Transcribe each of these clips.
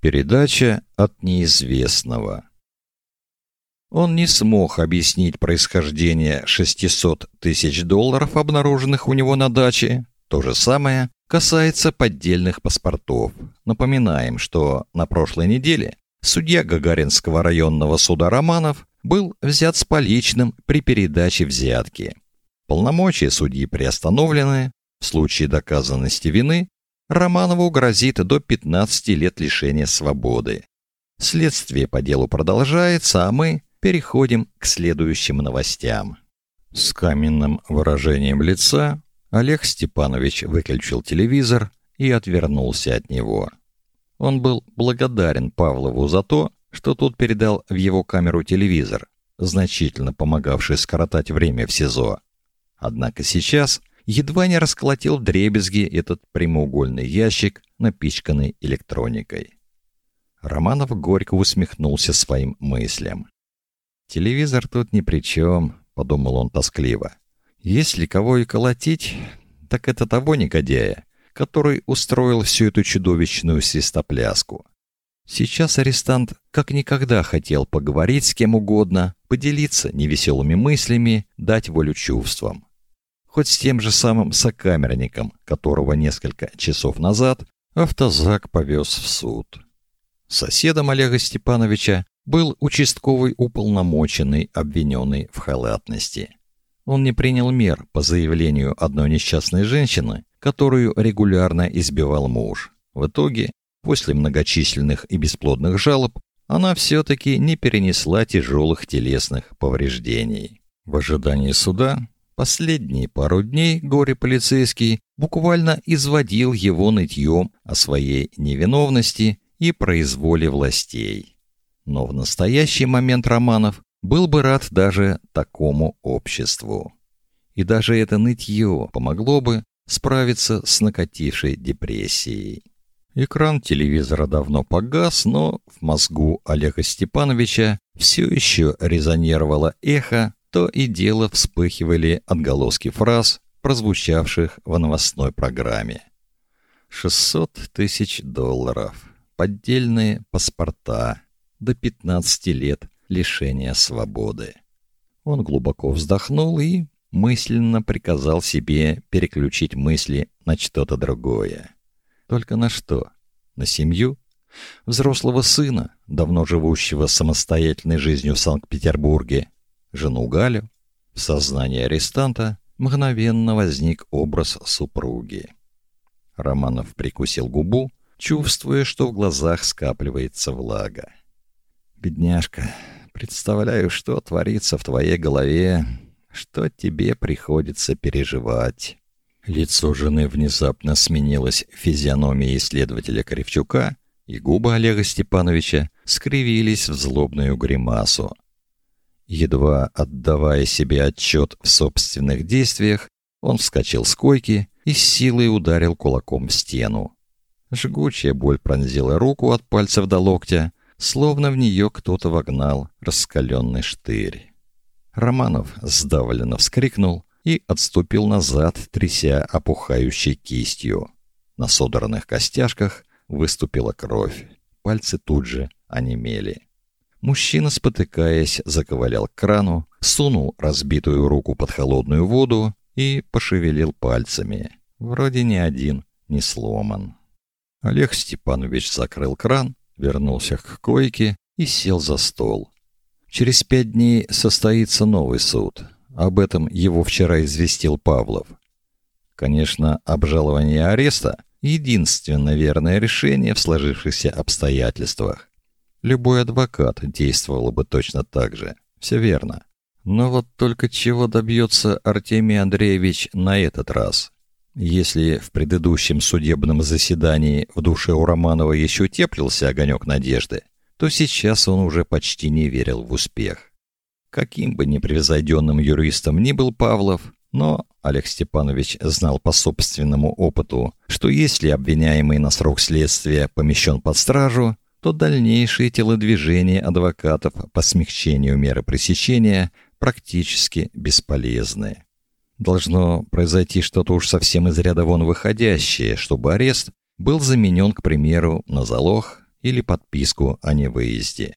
Передача от неизвестного. Он не смог объяснить происхождение 600 тысяч долларов, обнаруженных у него на даче. То же самое касается поддельных паспортов. Напоминаем, что на прошлой неделе судья Гагаринского районного суда Романов был взят с поличным при передаче взятки. Полномочия судьи приостановлены. В случае доказанности вины Романову грозит до 15 лет лишения свободы. Следствие по делу продолжается, а мы переходим к следующим новостям. С каменным выражением лица Олег Степанович выключил телевизор и отвернулся от него. Он был благодарен Павлову за то, что тот передал в его камеру телевизор, значительно помогавший скоротать время в СИЗО. Однако сейчас едва не расколотил дребезги этот прямоугольный ящик, напичканный электроникой. Романов горько усмехнулся своим мыслям. Телевизор тут ни при чем, подумал он тоскливо. Если кого и колотить, так это того негодяя, который устроил всю эту чудовищную свистопляску. Сейчас арестант как никогда хотел поговорить с кем угодно, поделиться невеселыми мыслями, дать волю чувствам хоть с тем же самым сокамерником, которого несколько часов назад автозак повез в суд. Соседом Олега Степановича был участковый уполномоченный, обвиненный в халатности. Он не принял мер по заявлению одной несчастной женщины, которую регулярно избивал муж. В итоге, после многочисленных и бесплодных жалоб, она все таки не перенесла тяжелых телесных повреждений. В ожидании суда Последние пару дней горе-полицейский буквально изводил его нытьем о своей невиновности и произволе властей. Но в настоящий момент Романов был бы рад даже такому обществу. И даже это нытье помогло бы справиться с накатившей депрессией. Экран телевизора давно погас, но в мозгу Олега Степановича все еще резонировало эхо то и дело вспыхивали отголоски фраз, прозвучавших в новостной программе. 600 тысяч долларов, поддельные паспорта, до 15 лет лишения свободы. Он глубоко вздохнул и мысленно приказал себе переключить мысли на что-то другое. Только на что? На семью? Взрослого сына, давно живущего самостоятельной жизнью в Санкт-Петербурге, жену Галю, в сознании арестанта мгновенно возник образ супруги. Романов прикусил губу, чувствуя, что в глазах скапливается влага. Бедняжка, представляю, что творится в твоей голове, что тебе приходится переживать. Лицо жены внезапно сменилось физиономией следователя Кривчука, и губы Олега Степановича скривились в злобную гримасу. Едва отдавая себе отчет в собственных действиях, он вскочил с койки и с силой ударил кулаком в стену. Жгучая боль пронзила руку от пальцев до локтя, словно в нее кто-то вогнал раскаленный штырь. Романов сдавленно вскрикнул и отступил назад, тряся опухающей кистью. На содранных костяшках выступила кровь. Пальцы тут же онемели. Мужчина, спотыкаясь, заковылял к крану, сунул разбитую руку под холодную воду и пошевелил пальцами. Вроде ни один не сломан. Олег Степанович закрыл кран, вернулся к койке и сел за стол. Через пять дней состоится новый суд. Об этом его вчера известил Павлов. Конечно, обжалование ареста единственное верное решение в сложившихся обстоятельствах. Любой адвокат действовал бы точно так же. Все верно. Но вот только чего добьется Артемий Андреевич на этот раз? Если в предыдущем судебном заседании в душе у Романова еще теплился огонек надежды, то сейчас он уже почти не верил в успех. Каким бы непревзойденным юристом ни был Павлов, но Олег Степанович знал по собственному опыту, что если обвиняемый на срок следствия помещен под стражу, то дальнейшие телодвижения адвокатов по смягчению меры пресечения практически бесполезны. Должно произойти что-то уж совсем из ряда вон выходящее, чтобы арест был заменен, к примеру, на залог или подписку о невыезде.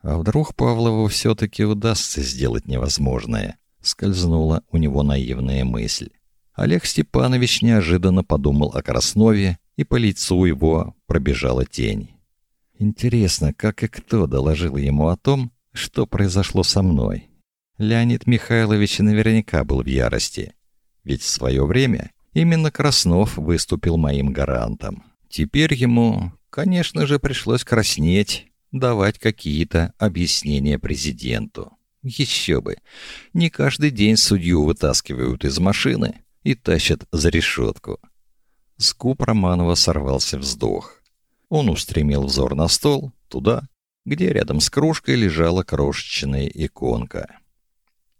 А вдруг Павлову все-таки удастся сделать невозможное? Скользнула у него наивная мысль. Олег Степанович неожиданно подумал о Краснове, и по лицу его пробежала тень. Интересно, как и кто доложил ему о том, что произошло со мной. Леонид Михайлович наверняка был в ярости, ведь в свое время именно Краснов выступил моим гарантом. Теперь ему, конечно же, пришлось краснеть, давать какие-то объяснения президенту. Еще бы. Не каждый день судью вытаскивают из машины и тащат за решетку. С губ Романова сорвался вздох. Он устремил взор на стол, туда, где рядом с кружкой лежала крошечная иконка.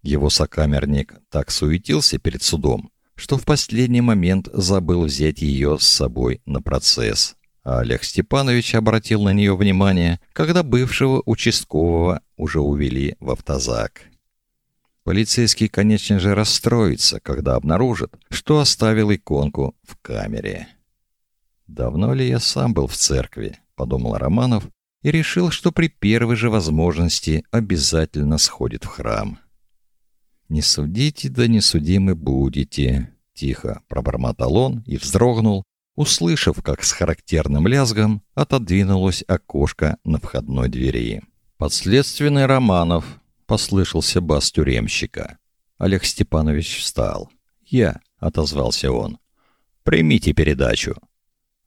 Его сокамерник так суетился перед судом, что в последний момент забыл взять ее с собой на процесс. А Олег Степанович обратил на нее внимание, когда бывшего участкового уже увели в автозак. Полицейский, конечно же, расстроится, когда обнаружит, что оставил иконку в камере. Давно ли я сам был в церкви, подумал Романов и решил, что при первой же возможности обязательно сходит в храм. Не судите, да не судимы будете, тихо пробормотал он и вздрогнул, услышав, как с характерным лязгом отодвинулось окошко на входной двери. Подследственный Романов послышался бас тюремщика. Олег Степанович встал. "Я", отозвался он. "Примите передачу".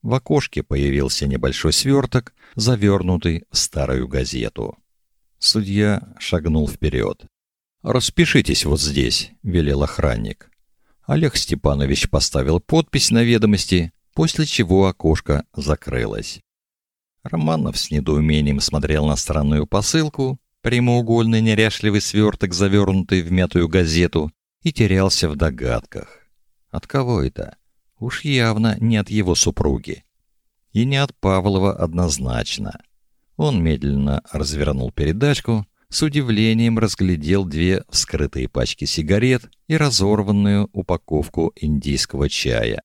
В окошке появился небольшой сверток, завернутый в старую газету. Судья шагнул вперед. "Распишитесь вот здесь", велел охранник. Олег Степанович поставил подпись на ведомости, после чего окошко закрылось. Романов с недоумением смотрел на странную посылку, прямоугольный неряшливый сверток, завернутый в мятую газету, и терялся в догадках. От кого это? Уж явно не от его супруги. И не от Павлова однозначно. Он медленно развернул передачку, с удивлением разглядел две вскрытые пачки сигарет и разорванную упаковку индийского чая.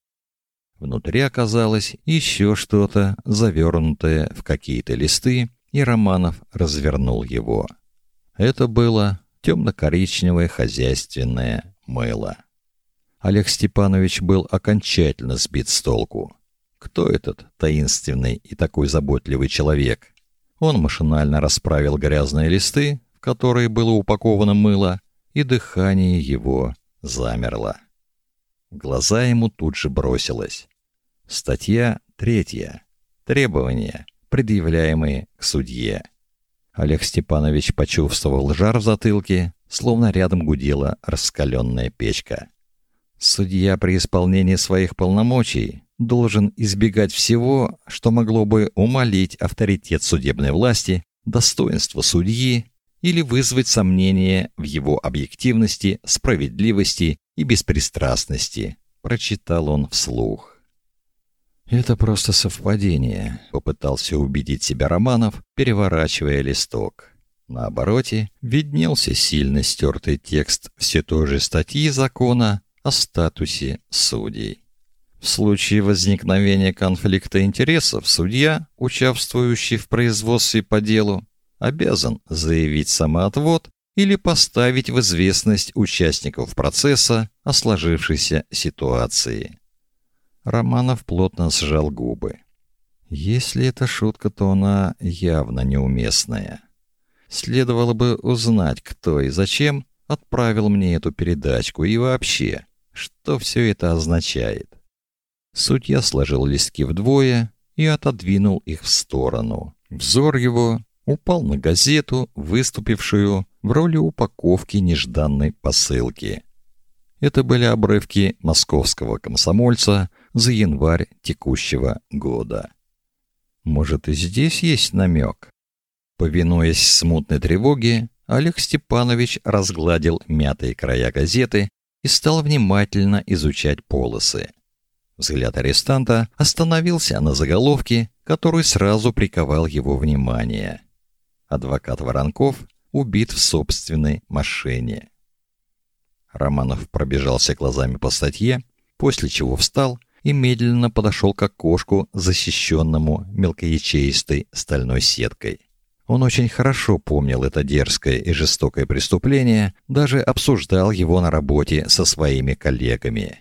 Внутри оказалось еще что-то, завернутое в какие-то листы и Романов развернул его. Это было темно-коричневое хозяйственное мыло. Олег Степанович был окончательно сбит с толку. Кто этот таинственный и такой заботливый человек? Он машинально расправил грязные листы, в которые было упаковано мыло, и дыхание его замерло. Глаза ему тут же бросилось. Статья третья. Требования предъявляемые к судье. Олег Степанович почувствовал жар в затылке, словно рядом гудела раскаленная печка. Судья при исполнении своих полномочий должен избегать всего, что могло бы умалить авторитет судебной власти, достоинство судьи или вызвать сомнения в его объективности, справедливости и беспристрастности, прочитал он вслух. Это просто совпадение, попытался убедить себя Романов, переворачивая листок. На обороте виднелся сильно стертый текст все той же статьи закона о статусе судей. В случае возникновения конфликта интересов судья, участвующий в производстве по делу, обязан заявить самоотвод или поставить в известность участников процесса о сложившейся ситуации. Романов плотно сжал губы. Если это шутка, то она явно неуместная. Следовало бы узнать, кто и зачем отправил мне эту передачку и вообще, что все это означает. Судья сложил листки вдвое и отодвинул их в сторону. Взор его упал на газету, выступившую в роли упаковки нежданной посылки. Это были обрывки московского комсомольца за январь текущего года. Может, и здесь есть намек? Повинуясь смутной тревоге, Олег Степанович разгладил мятые края газеты и стал внимательно изучать полосы. Взгляд арестанта остановился на заголовке, который сразу приковал его внимание. Адвокат Воронков убит в собственной машине. Романов пробежался глазами по статье, после чего встал и медленно подошел к окошку, защищенному мелкоячеистой стальной сеткой. Он очень хорошо помнил это дерзкое и жестокое преступление, даже обсуждал его на работе со своими коллегами.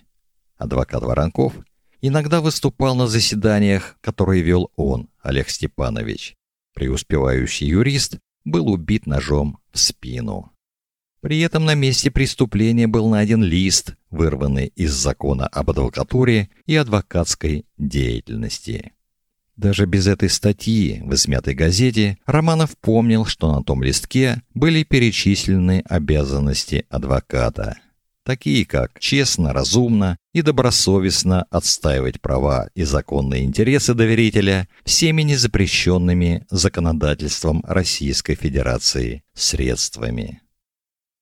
Адвокат Воронков иногда выступал на заседаниях, которые вел он, Олег Степанович. Преуспевающий юрист был убит ножом в спину. При этом на месте преступления был найден лист, вырванный из закона об адвокатуре и адвокатской деятельности. Даже без этой статьи в измятой газете Романов помнил, что на том листке были перечислены обязанности адвоката, такие как честно, разумно и добросовестно отстаивать права и законные интересы доверителя всеми незапрещенными законодательством Российской Федерации средствами.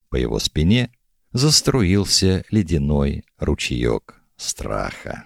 По его спине заструился ледяной ручеек страха.